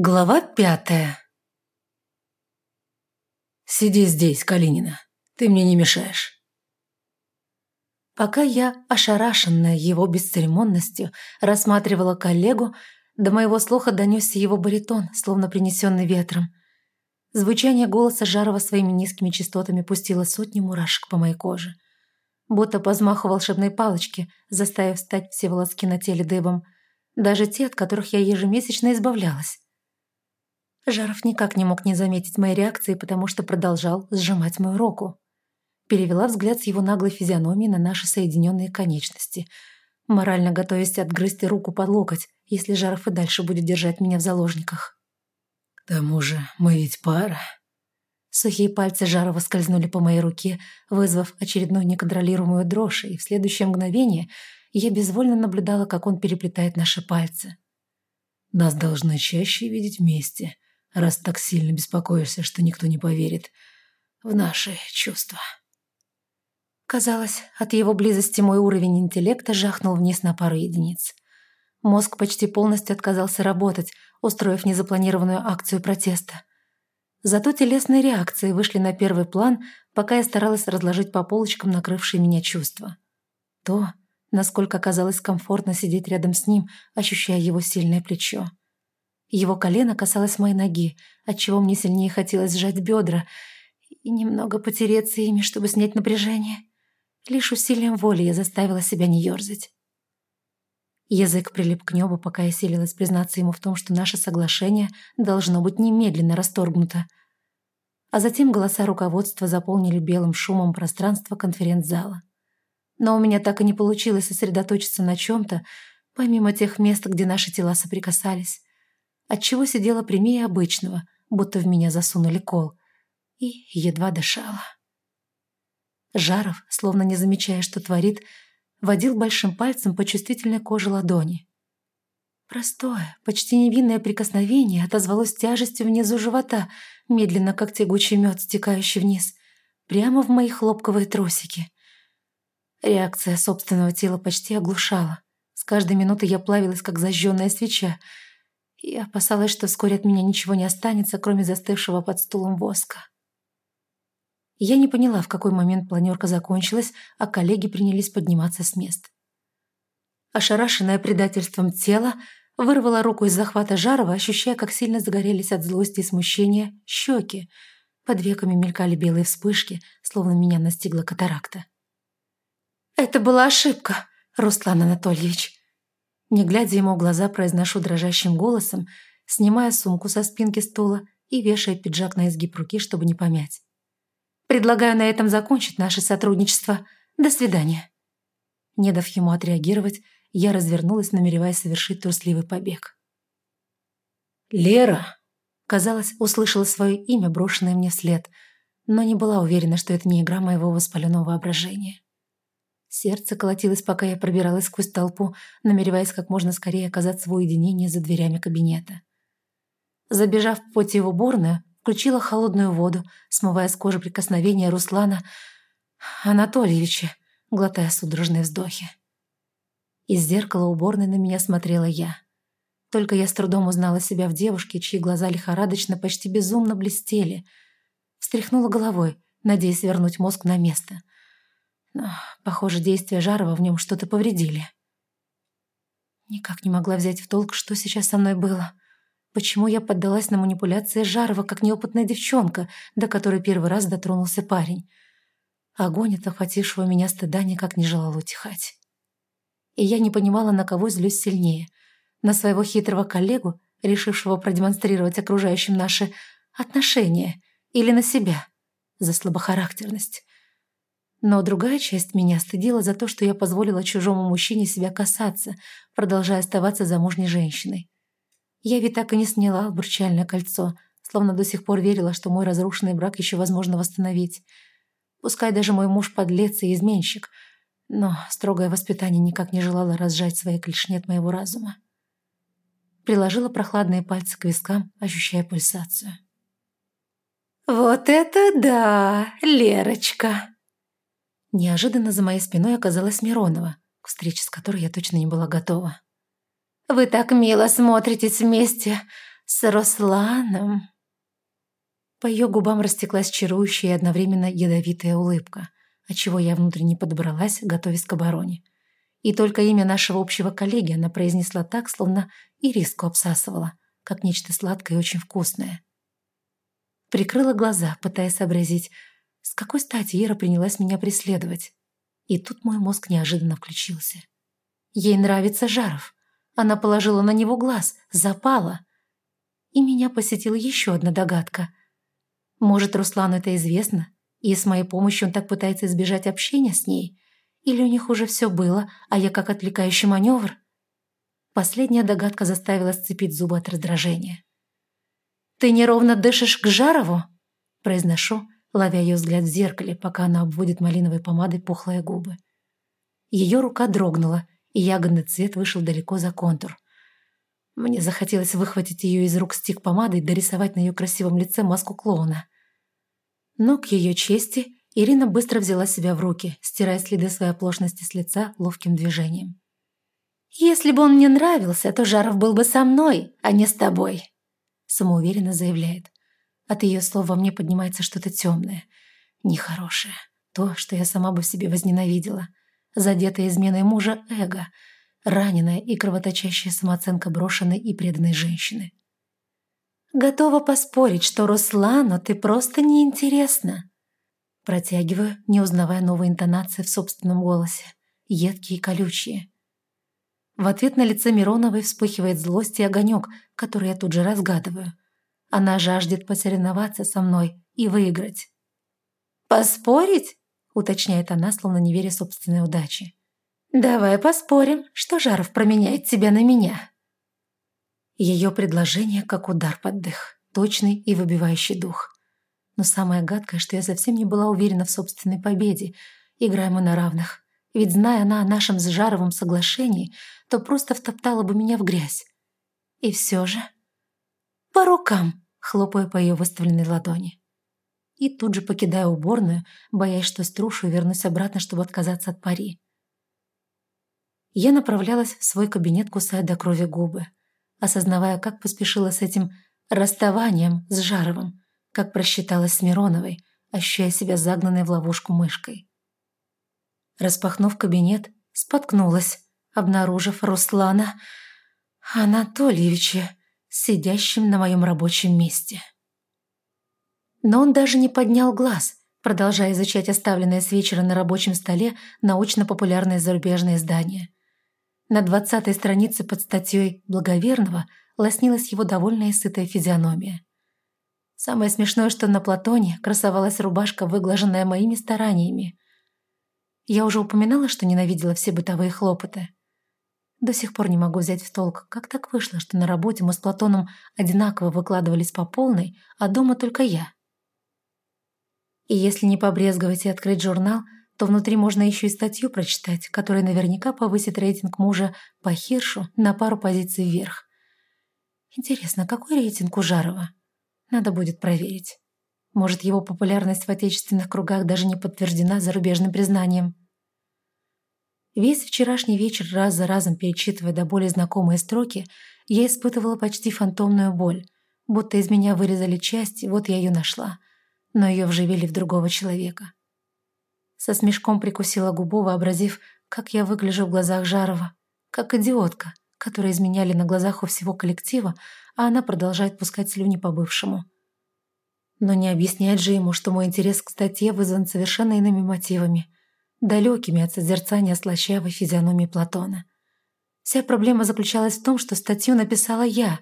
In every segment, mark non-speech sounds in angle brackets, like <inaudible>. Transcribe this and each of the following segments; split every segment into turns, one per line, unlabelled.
Глава пятая «Сиди здесь, Калинина. Ты мне не мешаешь». Пока я, ошарашенная его бесцеремонностью, рассматривала коллегу, до моего слуха донесся его баритон, словно принесенный ветром. Звучание голоса Жарова своими низкими частотами пустило сотни мурашек по моей коже. Будто по взмаху волшебной палочки, заставив стать все волоски на теле дыбом, даже те, от которых я ежемесячно избавлялась. Жаров никак не мог не заметить моей реакции, потому что продолжал сжимать мою руку. Перевела взгляд с его наглой физиономии на наши соединенные конечности, морально готовясь отгрызть руку под локоть, если Жаров и дальше будет держать меня в заложниках.
«К тому же мы ведь пара».
Сухие пальцы Жарова скользнули по моей руке, вызвав очередную неконтролируемую дрожь, и в следующее мгновение я безвольно наблюдала, как он переплетает наши пальцы.
«Нас должны чаще видеть вместе», раз так сильно беспокоишься, что никто не поверит в наши чувства».
Казалось, от его близости мой уровень интеллекта жахнул вниз на пару единиц. Мозг почти полностью отказался работать, устроив незапланированную акцию протеста. Зато телесные реакции вышли на первый план, пока я старалась разложить по полочкам накрывшие меня чувства. То, насколько казалось комфортно сидеть рядом с ним, ощущая его сильное плечо. Его колено касалось моей ноги, отчего мне сильнее хотелось сжать бедра и немного потереться ими, чтобы снять напряжение. Лишь усилием воли я заставила себя не ерзать. Язык прилип к небу, пока я селилась признаться ему в том, что наше соглашение должно быть немедленно расторгнуто. А затем голоса руководства заполнили белым шумом пространство конференц-зала. Но у меня так и не получилось сосредоточиться на чем-то, помимо тех мест, где наши тела соприкасались отчего сидела прямее обычного, будто в меня засунули кол, и едва дышала. Жаров, словно не замечая, что творит, водил большим пальцем по чувствительной коже ладони. Простое, почти невинное прикосновение отозвалось тяжестью внизу живота, медленно, как тягучий мед, стекающий вниз, прямо в мои хлопковые трусики. Реакция собственного тела почти оглушала. С каждой минуты я плавилась, как зажженная свеча, и опасалась, что вскоре от меня ничего не останется, кроме застывшего под стулом воска. Я не поняла, в какой момент планерка закончилась, а коллеги принялись подниматься с мест. Ошарашенная предательством тела, вырвала руку из захвата Жарова, ощущая, как сильно загорелись от злости и смущения щеки. Под веками мелькали белые вспышки, словно меня настигла катаракта. «Это была ошибка, Руслан Анатольевич», не глядя ему в глаза, произношу дрожащим голосом, снимая сумку со спинки стула и вешая пиджак на изгиб руки, чтобы не помять. «Предлагаю на этом закончить наше сотрудничество. До свидания». Не дав ему отреагировать, я развернулась, намереваясь совершить трусливый побег.
«Лера!»
Казалось, услышала свое имя, брошенное мне вслед, но не была уверена, что это не игра моего воспаленного воображения. Сердце колотилось, пока я пробиралась сквозь толпу, намереваясь как можно скорее оказаться в уединении за дверями кабинета. Забежав в поте в уборную, включила холодную воду, смывая с кожи прикосновения Руслана Анатольевича, глотая судорожные вздохи. Из зеркала уборной на меня смотрела я. Только я с трудом узнала себя в девушке, чьи глаза лихорадочно, почти безумно блестели. Встряхнула головой, надеясь вернуть мозг на место — похоже, действия Жарова в нем что-то повредили. Никак не могла взять в толк, что сейчас со мной было. Почему я поддалась на манипуляции Жарова, как неопытная девчонка, до которой первый раз дотронулся парень? Огонь от охватившего меня стыда никак не желал утихать. И я не понимала, на кого злюсь сильнее. На своего хитрого коллегу, решившего продемонстрировать окружающим наши отношения, или на себя за слабохарактерность. Но другая часть меня стыдила за то, что я позволила чужому мужчине себя касаться, продолжая оставаться замужней женщиной. Я ведь так и не сняла обручальное кольцо, словно до сих пор верила, что мой разрушенный брак еще возможно восстановить. Пускай даже мой муж подлец и изменщик, но строгое воспитание никак не желало разжать свои клешни от моего разума. Приложила прохладные пальцы к вискам, ощущая пульсацию.
«Вот это да, Лерочка!»
Неожиданно за моей спиной оказалась Миронова, к встрече с которой я точно не была готова.
«Вы так мило смотритесь вместе. с Русланом».
По ее губам растеклась чарующая и одновременно ядовитая улыбка, отчего я внутренне подобралась, готовясь к обороне. И только имя нашего общего коллеги она произнесла так, словно ириску обсасывала, как нечто сладкое и очень вкусное. Прикрыла глаза, пытаясь сообразить, с какой стати Ира принялась меня преследовать. И тут мой мозг неожиданно включился. Ей нравится Жаров. Она положила на него глаз, запала. И меня посетила еще одна догадка. Может, Руслану это известно, и с моей помощью он так пытается избежать общения с ней? Или у них уже все было, а я как отвлекающий маневр? Последняя догадка заставила сцепить зубы от раздражения. «Ты неровно дышишь к Жарову?» Произношу, ловя ее взгляд в зеркале, пока она обводит малиновой помадой пухлые губы. Ее рука дрогнула, и ягодный цвет вышел далеко за контур. Мне захотелось выхватить ее из рук стик помады и дорисовать на ее красивом лице маску клоуна. Но, к ее чести, Ирина быстро взяла себя в руки, стирая следы своей оплошности с лица ловким движением.
«Если бы он мне нравился, то Жаров был бы со мной, а не с тобой», самоуверенно заявляет. От ее слов во мне поднимается что-то темное, нехорошее. То, что я сама бы в себе возненавидела. Задетая изменой мужа эго, раненая и кровоточащая самооценка брошенной и преданной женщины. «Готова поспорить, что Руслану ты просто неинтересна». Протягиваю, не узнавая новой интонации в собственном голосе, едкие и колючие. В ответ на лице Мироновой вспыхивает злость и огонек, который я тут же разгадываю. Она жаждет посоревноваться со мной и выиграть. «Поспорить?» — уточняет она, словно не веря собственной удаче. «Давай поспорим, что Жаров променяет тебя на меня». Ее предложение как удар под дых, точный и выбивающий дух. Но самое гадкое, что я совсем не была уверена в собственной победе. Играем мы на равных. Ведь зная она о нашем с Жаровым соглашении, то просто втоптала бы меня в грязь. И все же... «По рукам!» — хлопая по ее выставленной ладони. И тут же покидаю уборную, боясь, что струшу и вернусь обратно, чтобы отказаться от пари. Я направлялась в свой кабинет, кусая до крови губы, осознавая, как поспешила с этим расставанием с Жаровым, как просчиталась с Мироновой, ощущая себя загнанной в ловушку мышкой. Распахнув кабинет, споткнулась, обнаружив Руслана Анатольевича, сидящим на моем рабочем месте. Но он даже не поднял глаз, продолжая изучать оставленное с вечера на рабочем столе научно-популярные зарубежные издания. На двадцатой странице под статьей «Благоверного» лоснилась его довольная и сытая физиономия. Самое смешное, что на Платоне красовалась рубашка, выглаженная моими стараниями. Я уже упоминала, что ненавидела все бытовые хлопоты. До сих пор не могу взять в толк, как так вышло, что на работе мы с Платоном одинаково выкладывались по полной, а дома только я. И если не побрезговать и открыть журнал, то внутри можно еще и статью прочитать, которая наверняка повысит рейтинг мужа по Хиршу на пару позиций вверх. Интересно, какой рейтинг у Жарова? Надо будет проверить. Может, его популярность в отечественных кругах даже не подтверждена зарубежным признанием. Весь вчерашний вечер, раз за разом перечитывая до более знакомые строки, я испытывала почти фантомную боль, будто из меня вырезали часть, вот я ее нашла, но ее вживили в другого человека. Со смешком прикусила губу, вообразив, как я выгляжу в глазах Жарова, как идиотка, которая изменяли на глазах у всего коллектива, а она продолжает пускать слюни по бывшему. Но не объяснять же ему, что мой интерес к статье вызван совершенно иными мотивами – далекими от созерцания слащавой физиономии Платона. Вся проблема заключалась в том, что статью написала я,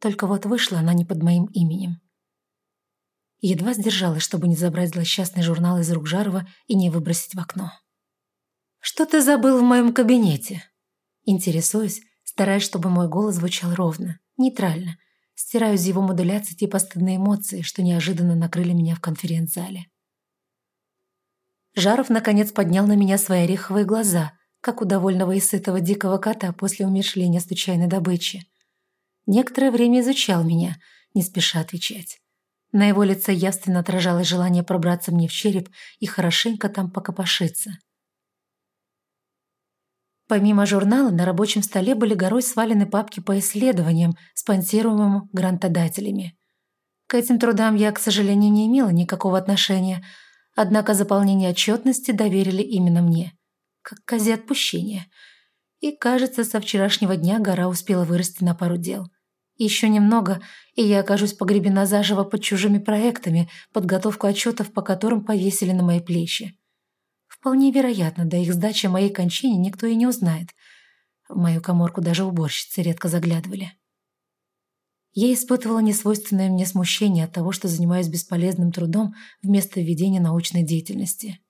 только вот вышла она не под моим именем. Едва сдержалась, чтобы не забрать злосчастный журнал из рук Жарова и не выбросить в окно. «Что ты забыл в моем кабинете?» Интересуюсь, стараясь, чтобы мой голос звучал ровно, нейтрально. Стираю из его модуляции типа стыдные эмоции, что неожиданно накрыли меня в конференц-зале. Жаров, наконец, поднял на меня свои ореховые глаза, как у довольного и сытого дикого кота после умершления случайной добычи. Некоторое время изучал меня, не спеша отвечать. На его лице явственно отражалось желание пробраться мне в череп и хорошенько там покопошиться. Помимо журнала, на рабочем столе были горой свалены папки по исследованиям, спонсируемым грантодателями. К этим трудам я, к сожалению, не имела никакого отношения, однако заполнение отчетности доверили именно мне, как козе отпущения. И, кажется, со вчерашнего дня гора успела вырасти на пару дел. Еще немного, и я окажусь погребена заживо под чужими проектами, подготовку отчетов по которым повесили на мои плечи. Вполне вероятно, до их сдачи моей кончине никто и не узнает. В мою коморку даже уборщицы редко заглядывали. Я испытывала несвойственное мне смущение от того, что занимаюсь бесполезным трудом вместо ведения научной деятельности.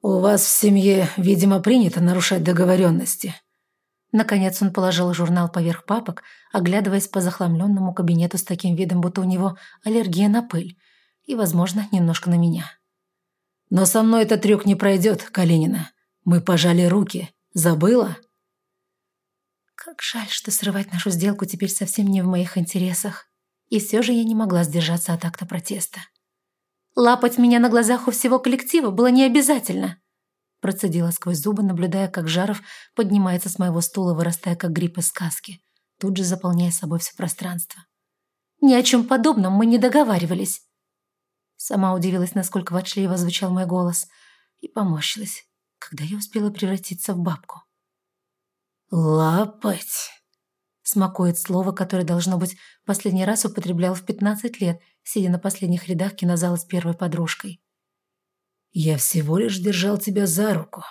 «У вас в семье, видимо, принято нарушать договоренности».
Наконец он положил журнал поверх папок, оглядываясь по захламленному кабинету с таким видом, будто у него аллергия на пыль и, возможно, немножко на меня.
Но со мной этот трюк не пройдет, Калинина. Мы пожали руки. Забыла?»
Как жаль, что срывать нашу сделку теперь совсем не в моих интересах. И все же я не могла сдержаться от акта протеста. Лапать меня на глазах у всего коллектива было не обязательно. Процедила сквозь зубы, наблюдая, как Жаров поднимается с моего стула, вырастая как гриб из сказки, тут же заполняя собой все пространство. Ни о чем подобном мы не договаривались. Сама удивилась, насколько ворчливо звучал мой голос, и поморщилась, когда я успела превратиться в бабку.
«Лапать!»
Смакует слово, которое, должно быть, последний раз употреблял в пятнадцать лет, сидя на последних рядах кинозала с первой подружкой.
«Я всего лишь держал тебя за руку.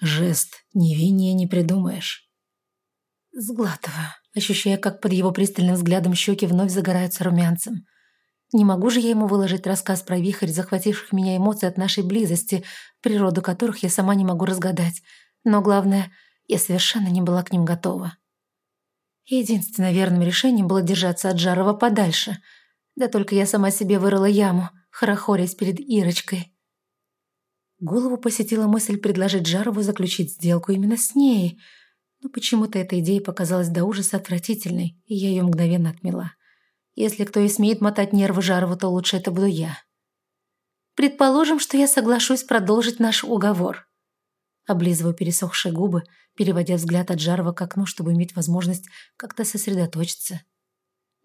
Жест невиннее не придумаешь».
Сглатываю, ощущая, как под его пристальным взглядом щеки вновь загораются румянцем. Не могу же я ему выложить рассказ про вихрь, захвативших меня эмоций от нашей близости, природу которых я сама не могу разгадать. Но главное, я совершенно не была к ним готова. Единственным верным решением было держаться от Жарова подальше. Да только я сама себе вырыла яму, хорохорясь перед Ирочкой. Голову посетила мысль предложить Жарову заключить сделку именно с ней, но почему-то эта идея показалась до ужаса отвратительной, и я ее мгновенно отмела. Если кто и смеет мотать нервы Жарову, то лучше это буду я. Предположим, что я соглашусь продолжить наш уговор. Облизываю пересохшие губы, переводя взгляд от Жарова к окну, чтобы иметь возможность как-то сосредоточиться.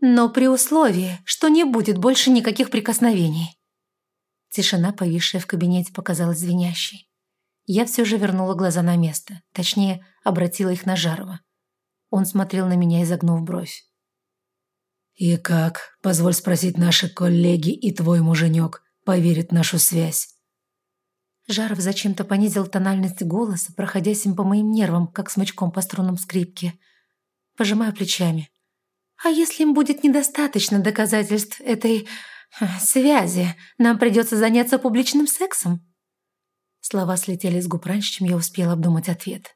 Но при условии, что не будет больше никаких прикосновений. Тишина, повисшая в кабинете, показалась звенящей. Я все же вернула глаза на место, точнее, обратила их на Жарова. Он смотрел на меня, изогнув бровь.
«И как, позволь спросить наши коллеги и твой муженек, поверит в нашу связь?»
Жаров зачем-то понизил тональность голоса, проходясь им по моим нервам, как смычком по струнам скрипки. Пожимаю плечами. «А если им будет недостаточно доказательств этой... связи, нам придется заняться публичным сексом?» Слова слетели с губ раньше, чем я успела обдумать ответ.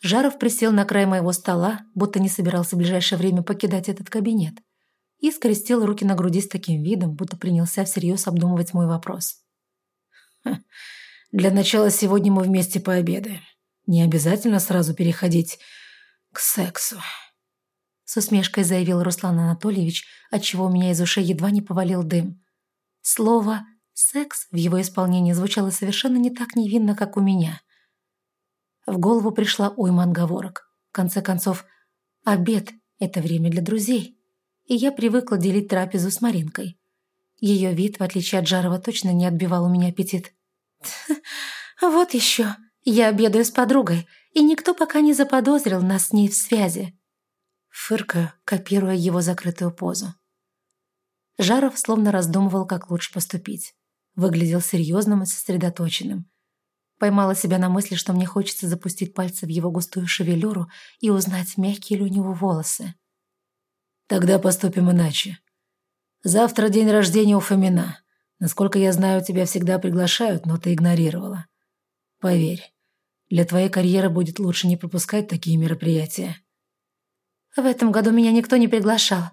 Жаров присел на край моего стола, будто не собирался в ближайшее время покидать этот кабинет, и скрестил руки на груди с таким видом, будто принялся всерьез обдумывать мой вопрос. <laughs>
«Для начала сегодня мы вместе пообедаем. Не обязательно сразу переходить к сексу», —
с усмешкой заявил Руслан Анатольевич, отчего у меня из ушей едва не повалил дым. Слово «секс» в его исполнении звучало совершенно не так невинно, как у меня — в голову пришла уйма отговорок. В конце концов, обед – это время для друзей. И я привыкла делить трапезу с Маринкой. Ее вид, в отличие от Жарова, точно не отбивал у меня аппетит. <laughs> «Вот еще. Я обедаю с подругой, и никто пока не заподозрил нас с ней в связи». Фыркаю, копируя его закрытую позу. Жаров словно раздумывал, как лучше поступить. Выглядел серьезным и сосредоточенным. Поймала себя на мысли, что мне хочется запустить пальцы в его густую шевелюру и узнать, мягкие ли у него волосы.
«Тогда поступим иначе. Завтра день рождения у Фомина. Насколько я знаю, тебя всегда приглашают, но ты игнорировала. Поверь, для твоей карьеры будет лучше не пропускать такие мероприятия».
«В этом году меня никто не приглашал»,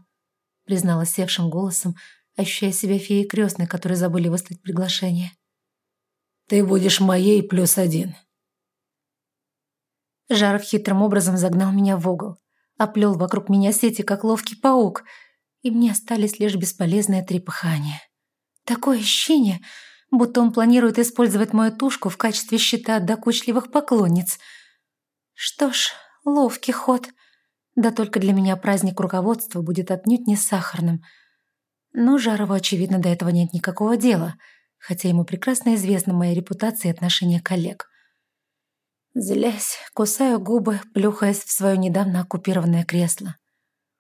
призналась севшим голосом, ощущая себя феей крестной, которые забыли выслать приглашение.
Ты будешь моей плюс один».
Жаров хитрым образом загнал меня в угол, оплел вокруг меня сети, как ловкий паук, и мне остались лишь бесполезные трепыхания. Такое ощущение,
будто он планирует использовать мою тушку в качестве щита от докучливых поклонниц. Что ж, ловкий ход. Да только для меня праздник руководства будет отнюдь не сахарным. Но Жарову, очевидно, до этого нет никакого дела, хотя ему прекрасно известна моя репутация и отношение коллег. Злясь, кусаю губы, плюхаясь в свое недавно оккупированное кресло.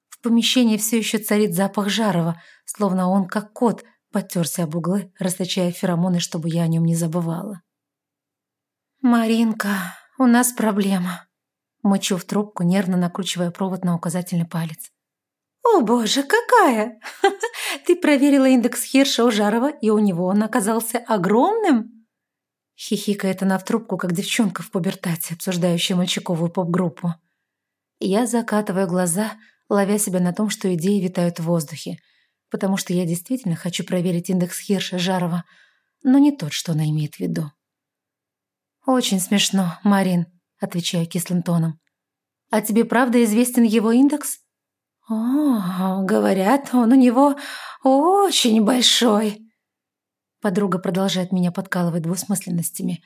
В помещении все еще царит запах Жарова, словно он, как кот, потерся об углы, расточая феромоны, чтобы я о нем не забывала. «Маринка, у нас проблема», — мычу в трубку, нервно накручивая провод на указательный палец. «О боже, какая! <laughs> Ты проверила индекс Хирша у Жарова, и у него он оказался огромным?» Хихикает она в трубку, как девчонка в пубертате, обсуждающая мальчиковую поп-группу. Я закатываю глаза, ловя себя на том, что идеи витают в воздухе, потому что я действительно хочу проверить индекс Хирша Жарова, но не тот, что она имеет в виду. «Очень смешно, Марин», — отвечаю кислым тоном. «А тебе правда известен его индекс?» «О, говорят, он у него очень большой», Подруга продолжает меня подкалывать двусмысленностями.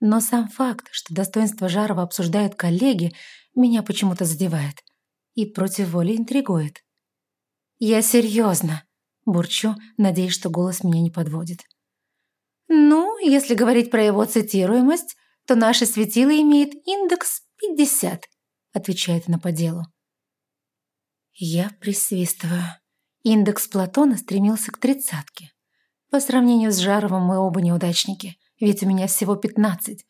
Но сам факт, что достоинство Жарова обсуждают коллеги, меня почему-то задевает. И против воли интригует. «Я серьезно», — бурчу, надеясь, что голос меня не подводит. «Ну, если говорить про его цитируемость, то наше светило имеет индекс 50», — отвечает она по делу. Я присвистываю. Индекс Платона стремился к тридцатке. По сравнению с Жаровым мы оба неудачники, ведь у меня всего пятнадцать.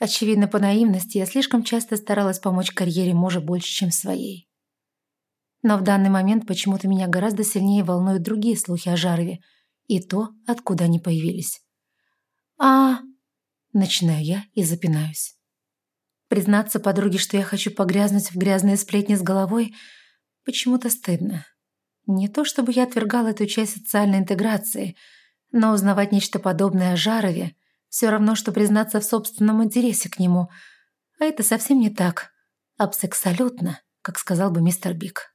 Очевидно, по наивности я слишком часто старалась помочь карьере мужа больше, чем своей. Но в данный момент почему-то меня гораздо сильнее волнуют другие слухи о Жарове и то, откуда они появились. «А...» — начинаю я и запинаюсь. Признаться подруге, что я хочу погрязнуть в грязные сплетни с головой, почему-то стыдно. Не то чтобы я отвергал эту часть социальной интеграции, но узнавать нечто подобное о Жарове все равно, что признаться в собственном интересе к нему. А это совсем не так. Абсолютно, как сказал бы мистер Биг.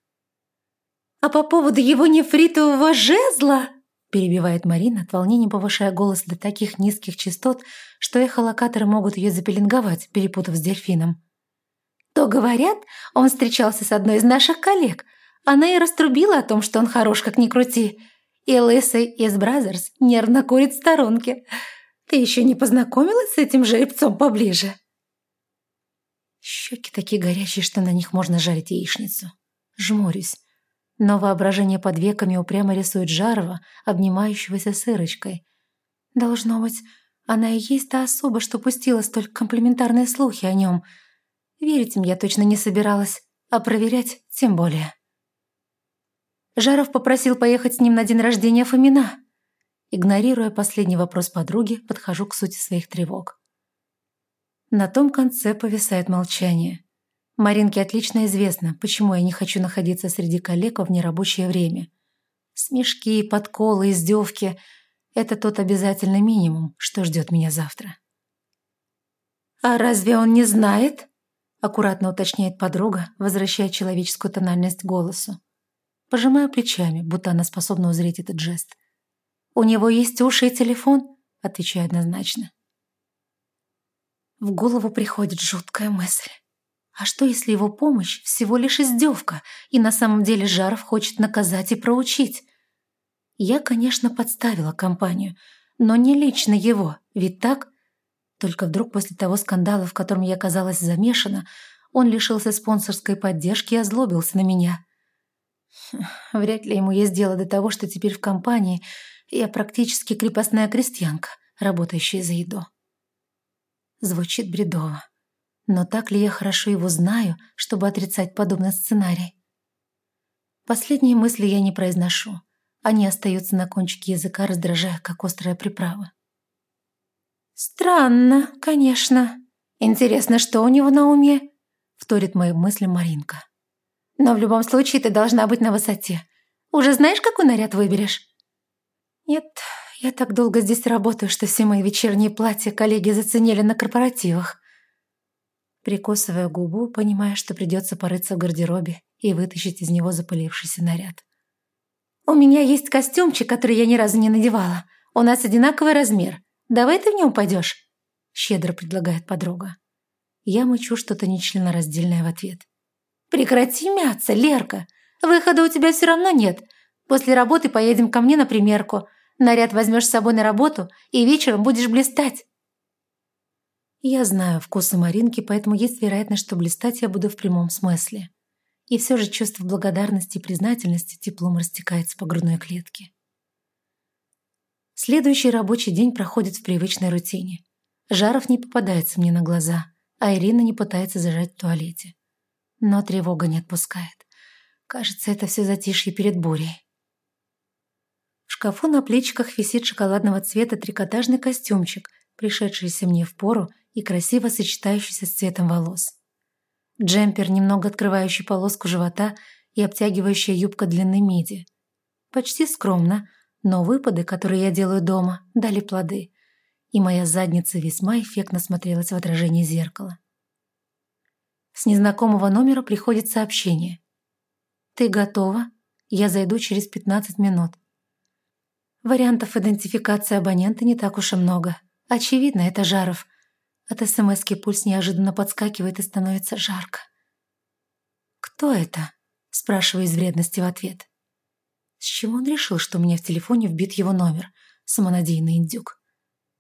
«А по поводу его нефритового жезла?» перебивает Марина, от волнения повышая голос до таких низких частот, что эхолокаторы могут ее запеленговать, перепутав с дельфином. «То, говорят, он встречался с одной из наших коллег, она и раструбила о том, что он хорош, как ни крути. И Лысый из Brazzers нервно курит в сторонке. Ты еще не познакомилась с этим жеребцом поближе?» Щеки такие горячие, что на них можно жарить яичницу. Жмурюсь. Но воображение под веками упрямо рисует Жарова, обнимающегося с Ирочкой. Должно быть, она и есть та особа, что пустила столь комплиментарные слухи о нем. Верить им я точно не собиралась, а проверять тем более. Жаров попросил поехать с ним на день рождения Фомина. Игнорируя последний вопрос подруги, подхожу к сути своих тревог. На том конце повисает молчание. Маринке отлично известно, почему я не хочу находиться среди коллег в нерабочее время. Смешки, подколы, издевки – это тот обязательный минимум, что ждет меня завтра. «А разве он не знает?» – аккуратно уточняет подруга, возвращая человеческую тональность голосу. Пожимаю плечами, будто она способна узреть этот жест. «У него есть уши и телефон?» Отвечаю однозначно. В голову приходит жуткая мысль. А что, если его помощь всего лишь издевка, и на самом деле Жаров хочет наказать и проучить? Я, конечно, подставила компанию, но не лично его, ведь так? Только вдруг после того скандала, в котором я оказалась замешана, он лишился спонсорской поддержки и озлобился на меня. Вряд ли ему есть дело до того, что теперь в компании я практически крепостная крестьянка, работающая за еду. Звучит бредово. Но так ли я хорошо его знаю, чтобы отрицать подобный сценарий? Последние мысли я не произношу. Они остаются на кончике языка, раздражая, как острая приправа. «Странно, конечно. Интересно, что у него на уме?» — вторит моим мыслям Маринка. Но в любом случае ты должна быть на высоте. Уже знаешь, какой наряд выберешь?» «Нет, я так долго здесь работаю, что все мои вечерние платья коллеги заценили на корпоративах». Прикусывая губу, понимая, что придется порыться в гардеробе и вытащить из него запылившийся наряд. «У меня есть костюмчик, который я ни разу не надевала. У нас одинаковый размер. Давай ты в нем пойдешь?» Щедро предлагает подруга. Я мычу что-то нечленораздельное в ответ. «Прекрати мяться, Лерка! Выхода у тебя все равно нет. После работы поедем ко мне на примерку. Наряд возьмешь с собой на работу, и вечером будешь блистать». Я знаю вкусы Маринки, поэтому есть вероятность, что блистать я буду в прямом смысле. И все же чувство благодарности и признательности теплом растекается по грудной клетке. Следующий рабочий день проходит в привычной рутине. Жаров не попадается мне на глаза, а Ирина не пытается зажать в туалете. Но тревога не отпускает. Кажется, это все затишье перед бурей. В шкафу на плечиках висит шоколадного цвета трикотажный костюмчик, пришедшийся мне в пору и красиво сочетающийся с цветом волос. Джемпер, немного открывающий полоску живота и обтягивающая юбка длины миди. Почти скромно, но выпады, которые я делаю дома, дали плоды, и моя задница весьма эффектно смотрелась в отражении зеркала. С незнакомого номера приходит сообщение. «Ты готова? Я зайду через 15 минут». Вариантов идентификации абонента не так уж и много. Очевидно, это Жаров. От СМСки пульс неожиданно подскакивает и становится жарко. «Кто это?» – спрашиваю из вредности в ответ. С чего он решил, что у меня в телефоне вбит его номер? Самонадеянный индюк.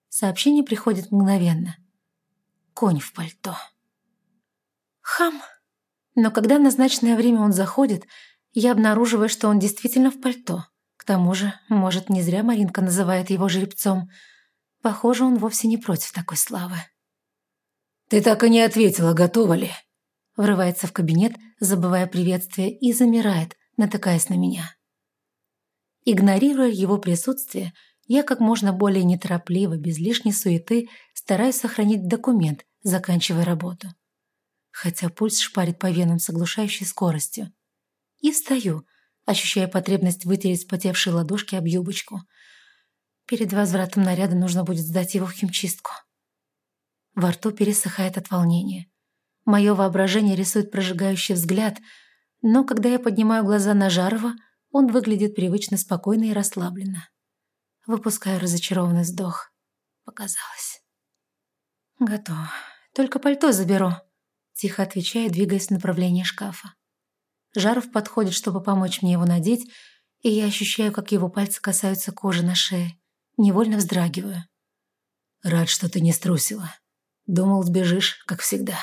Сообщение приходит мгновенно. Конь в пальто. Хам. Но когда в назначенное время он заходит, я обнаруживаю, что он действительно в пальто. К тому же, может, не зря Маринка называет его жеребцом. Похоже, он вовсе не против такой славы.
«Ты так и не ответила, готова ли?»
Врывается в кабинет, забывая приветствие, и замирает, натыкаясь на меня. Игнорируя его присутствие, я как можно более неторопливо, без лишней суеты, стараюсь сохранить документ, заканчивая работу хотя пульс шпарит по венам с оглушающей скоростью. И встаю, ощущая потребность вытереть спотевшие ладошки об юбочку. Перед возвратом наряда нужно будет сдать его в химчистку. Во рту пересыхает от волнения. Мое воображение рисует прожигающий взгляд, но когда я поднимаю глаза на Жарова, он выглядит привычно спокойно и расслабленно. Выпускаю разочарованный вздох. Показалось. Готово. Только пальто заберу. Тихо отвечаю, двигаясь в направлении шкафа. Жаров подходит, чтобы помочь мне его надеть, и я ощущаю, как его пальцы касаются кожи на шее. Невольно вздрагиваю.
«Рад, что ты не струсила. Думал, сбежишь, как всегда».